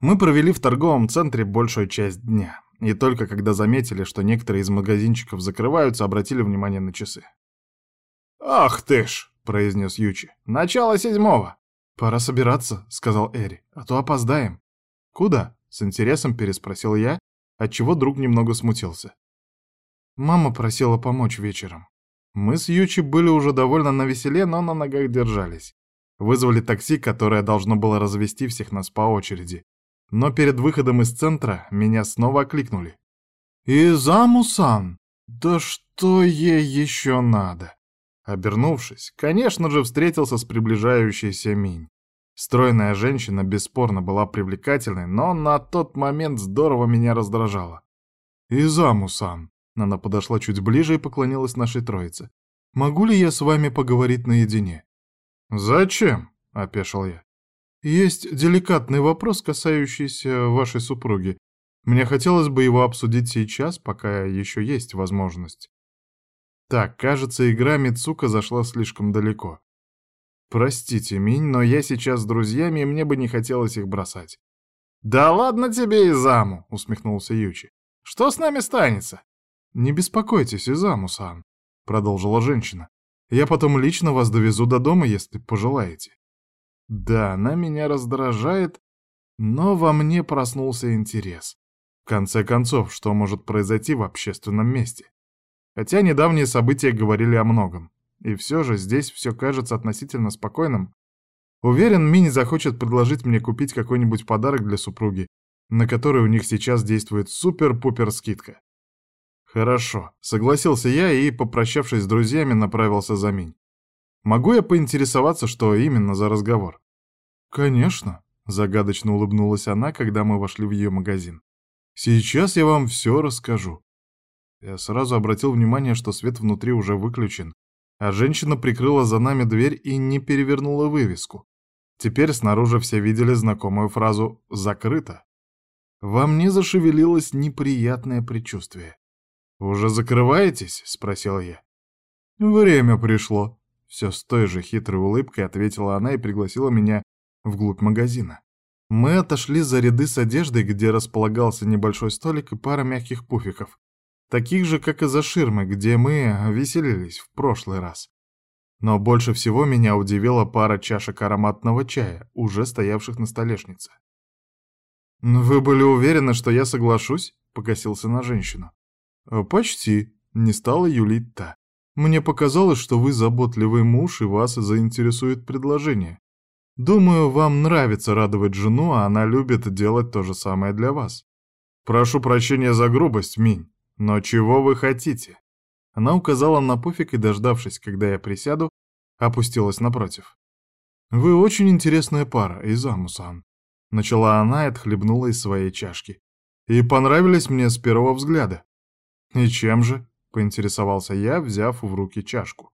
Мы провели в торговом центре большую часть дня, и только когда заметили, что некоторые из магазинчиков закрываются, обратили внимание на часы. «Ах ты ж!» — произнес Ючи. «Начало седьмого!» «Пора собираться», — сказал Эри, — «а то опоздаем». «Куда?» — с интересом переспросил я, отчего друг немного смутился. Мама просила помочь вечером. Мы с Ючи были уже довольно навеселе, но на ногах держались. Вызвали такси, которое должно было развести всех нас по очереди. Но перед выходом из центра меня снова окликнули. «Изаму-сан! Да что ей еще надо?» Обернувшись, конечно же, встретился с приближающейся Минь. Стройная женщина бесспорно была привлекательной, но на тот момент здорово меня раздражала. «Изаму-сан!» Она подошла чуть ближе и поклонилась нашей троице. «Могу ли я с вами поговорить наедине?» «Зачем?» — опешил я. «Есть деликатный вопрос, касающийся вашей супруги. Мне хотелось бы его обсудить сейчас, пока еще есть возможность». Так, кажется, игра Мицука зашла слишком далеко. Простите, Минь, но я сейчас с друзьями, и мне бы не хотелось их бросать. «Да ладно тебе, Изаму!» — усмехнулся Ючи. «Что с нами станется?» «Не беспокойтесь, Изаму-сан», — продолжила женщина. «Я потом лично вас довезу до дома, если пожелаете». Да, она меня раздражает, но во мне проснулся интерес. В конце концов, что может произойти в общественном месте? Хотя недавние события говорили о многом. И все же здесь все кажется относительно спокойным. Уверен, Мини захочет предложить мне купить какой-нибудь подарок для супруги, на который у них сейчас действует супер-пупер скидка. Хорошо, согласился я и, попрощавшись с друзьями, направился за Минь. Могу я поинтересоваться, что именно за разговор? Конечно, загадочно улыбнулась она, когда мы вошли в ее магазин. Сейчас я вам все расскажу. Я сразу обратил внимание, что свет внутри уже выключен, а женщина прикрыла за нами дверь и не перевернула вывеску. Теперь снаружи все видели знакомую фразу «закрыто». Во мне зашевелилось неприятное предчувствие. «Уже закрываетесь?» — спросил я. «Время пришло», — все с той же хитрой улыбкой ответила она и пригласила меня вглубь магазина. Мы отошли за ряды с одеждой, где располагался небольшой столик и пара мягких пуфиков, таких же, как и за ширмой, где мы веселились в прошлый раз. Но больше всего меня удивила пара чашек ароматного чая, уже стоявших на столешнице. «Вы были уверены, что я соглашусь?» — покосился на женщину. «Э, «Почти», — не стала юлить та. «Мне показалось, что вы заботливый муж, и вас заинтересует предложение. Думаю, вам нравится радовать жену, а она любит делать то же самое для вас. Прошу прощения за грубость, Минь. «Но чего вы хотите?» Она указала на пуфик и, дождавшись, когда я присяду, опустилась напротив. «Вы очень интересная пара, Изаму-сан», — начала она и отхлебнула из своей чашки. «И понравились мне с первого взгляда». «И чем же?» — поинтересовался я, взяв в руки чашку.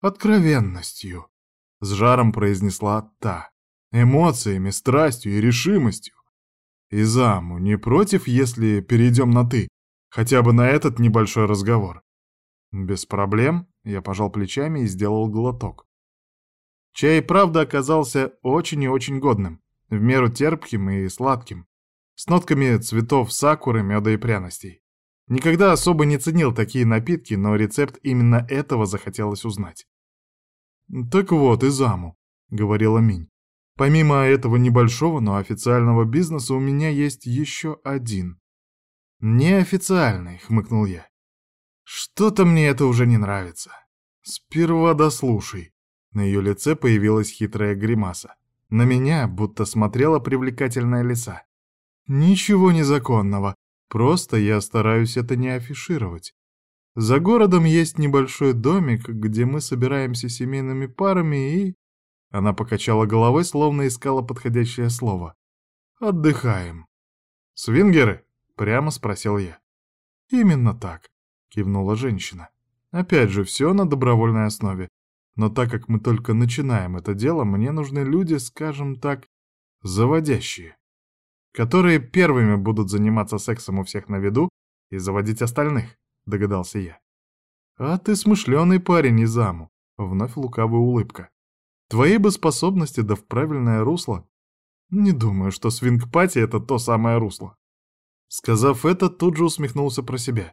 «Откровенностью», — с жаром произнесла та. «Эмоциями, страстью и решимостью. Изаму, не против, если перейдем на «ты»?» Хотя бы на этот небольшой разговор. Без проблем, я пожал плечами и сделал глоток. Чай, правда, оказался очень и очень годным, в меру терпким и сладким, с нотками цветов сакуры, меда и пряностей. Никогда особо не ценил такие напитки, но рецепт именно этого захотелось узнать. «Так вот, Изаму», — говорила Минь. «Помимо этого небольшого, но официального бизнеса у меня есть еще один. «Неофициальный», — хмыкнул я. «Что-то мне это уже не нравится. Сперва дослушай». На ее лице появилась хитрая гримаса. На меня будто смотрела привлекательная лиса. «Ничего незаконного, просто я стараюсь это не афишировать. За городом есть небольшой домик, где мы собираемся семейными парами и...» Она покачала головой, словно искала подходящее слово. «Отдыхаем». «Свингеры?» Прямо спросил я. «Именно так», — кивнула женщина. «Опять же, все на добровольной основе. Но так как мы только начинаем это дело, мне нужны люди, скажем так, заводящие, которые первыми будут заниматься сексом у всех на виду и заводить остальных», — догадался я. «А ты смышленый парень, Изаму», — вновь лукавая улыбка. «Твои бы способности да в правильное русло. Не думаю, что свинг-пати — это то самое русло. Сказав это, тут же усмехнулся про себя.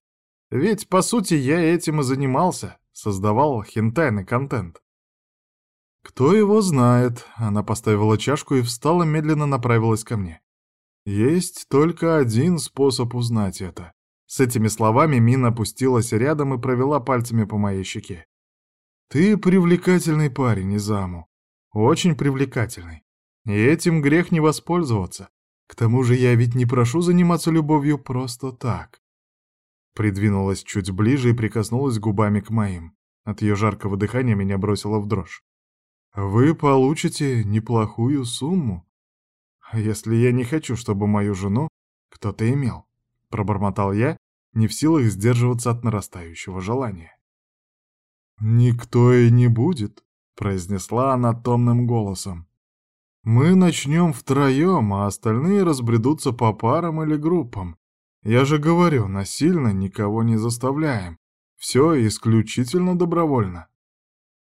Ведь, по сути, я этим и занимался, создавал хентайный контент. Кто его знает? Она поставила чашку и встала, медленно направилась ко мне. Есть только один способ узнать это. С этими словами Мина опустилась рядом и провела пальцами по моей щеке. Ты привлекательный парень, Изаму. Очень привлекательный. И этим грех не воспользоваться. К тому же я ведь не прошу заниматься любовью просто так. Придвинулась чуть ближе и прикоснулась губами к моим. От ее жаркого дыхания меня бросило в дрожь. Вы получите неплохую сумму. А если я не хочу, чтобы мою жену кто-то имел? Пробормотал я, не в силах сдерживаться от нарастающего желания. «Никто и не будет», — произнесла она томным голосом. Мы начнем втроем, а остальные разбредутся по парам или группам. Я же говорю, насильно никого не заставляем. Все исключительно добровольно.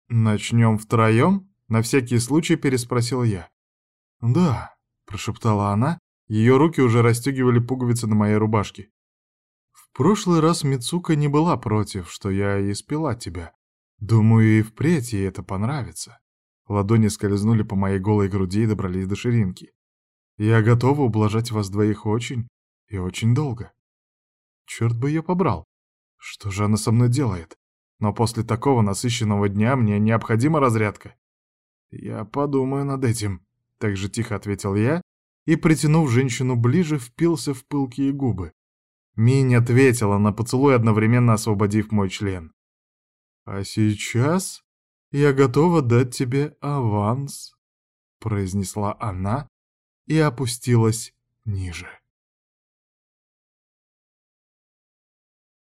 Начнем втроем? На всякий случай переспросил я. Да, прошептала она. Ее руки уже расстегивали пуговицы на моей рубашке. В прошлый раз Мицука не была против, что я испила тебя. Думаю, и впредь ей это понравится. Ладони скользнули по моей голой груди и добрались до ширинки. Я готова ублажать вас двоих очень и очень долго. Черт бы ее побрал. Что же она со мной делает? Но после такого насыщенного дня мне необходима разрядка. Я подумаю над этим, так же тихо ответил я и, притянув женщину ближе, впился в пылкие губы. Минь ответила на поцелуй, одновременно освободив мой член. А сейчас «Я готова дать тебе аванс», — произнесла она и опустилась ниже.